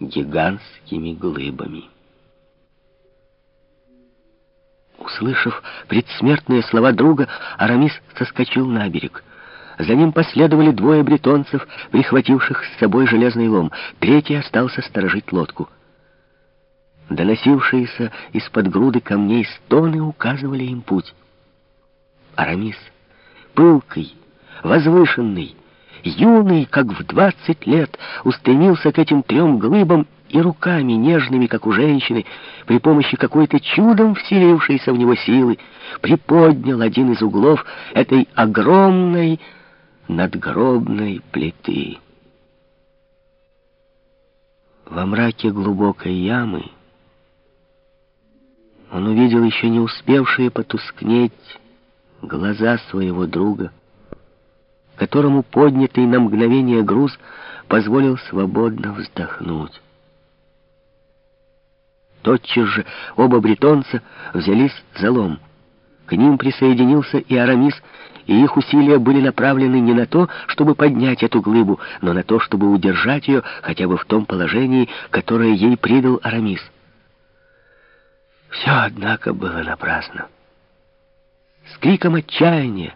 гигантскими глыбами. Услышав предсмертные слова друга, Арамис соскочил на берег. За ним последовали двое бретонцев, прихвативших с собой железный лом. Третий остался сторожить лодку. Доносившиеся из-под груды камней стоны указывали им путь. Арамис, пылкий, возвышенный, юный, как в двадцать лет, устремился к этим трем глыбам и руками, нежными, как у женщины, при помощи какой-то чудом вселившейся в него силы, приподнял один из углов этой огромной надгробной плиты. Во мраке глубокой ямы он увидел еще не успевшие потускнеть глаза своего друга, которому поднятый на мгновение груз позволил свободно вздохнуть. Тотчас же оба бретонца взялись за лом. К ним присоединился и Арамис, и их усилия были направлены не на то, чтобы поднять эту глыбу, но на то, чтобы удержать ее хотя бы в том положении, которое ей придал Арамис. Все, однако, было напрасно. С криком отчаяния,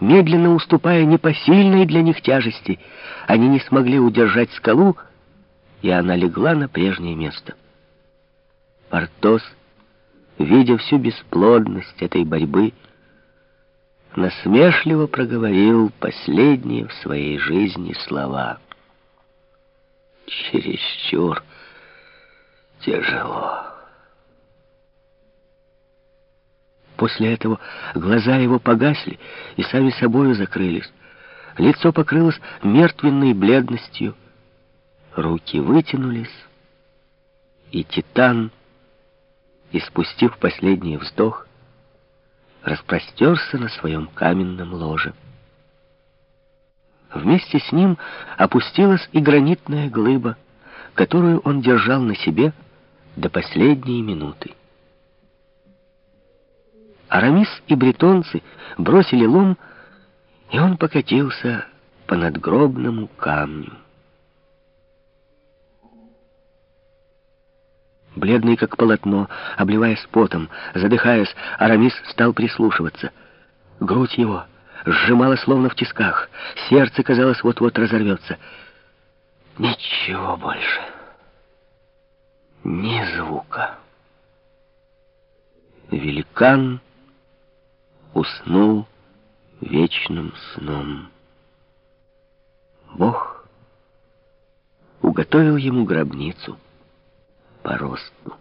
медленно уступая непосильной для них тяжести, они не смогли удержать скалу, и она легла на прежнее место. Портос, видя всю бесплодность этой борьбы, насмешливо проговорил последние в своей жизни слова. «Чересчур тяжело». После этого глаза его погасли и сами собою закрылись. Лицо покрылось мертвенной бледностью. Руки вытянулись, и Титан, испустив последний вздох, распростерся на своем каменном ложе. Вместе с ним опустилась и гранитная глыба, которую он держал на себе до последней минуты. Арамис и бретонцы бросили лом, и он покатился по надгробному камню. Бледный как полотно, обливаясь потом, задыхаясь, Арамис стал прислушиваться. Грудь его сжимала словно в тисках, сердце, казалось, вот-вот разорвется. Ничего больше. Ни звука. Великан уснул вечным сном. Бог уготовил ему гробницу по росту.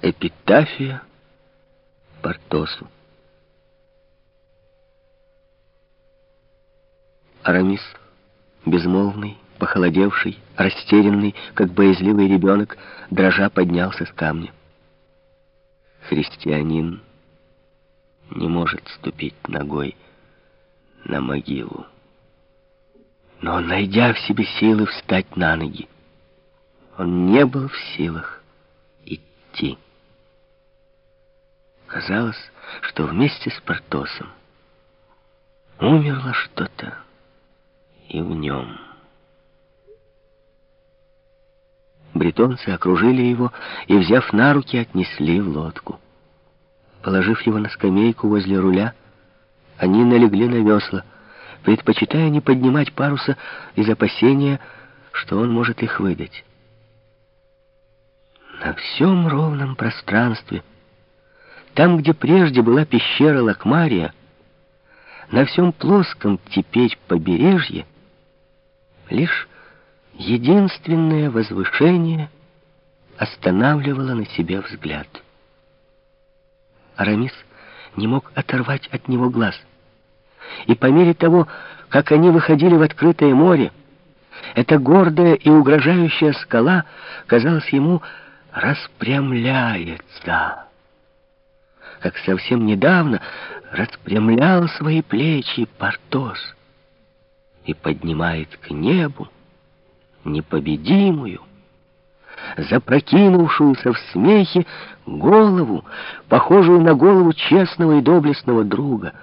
Эпитафия Портосу. Арамис, безмолвный, похолодевший, растерянный, как боязливый ребенок, дрожа поднялся с камня. Христианин не может ступить ногой на могилу. Но, найдя в себе силы встать на ноги, он не был в силах идти. Казалось, что вместе с Портосом умерло что-то и в нем. Бретонцы окружили его и, взяв на руки, отнесли в лодку. Положив его на скамейку возле руля, они налегли на весла, предпочитая не поднимать паруса из опасения, что он может их выдать. На всем ровном пространстве, там, где прежде была пещера Лакмария, на всем плоском теперь побережье, лишь единственное возвышение останавливало на себе взгляд. Арамис не мог оторвать от него глаз. И по мере того, как они выходили в открытое море, эта гордая и угрожающая скала, казалось ему, распрямляется. Как совсем недавно распрямлял свои плечи Портос и поднимает к небу непобедимую, запрокинувшуюся в смехе голову, похожую на голову честного и доблестного друга —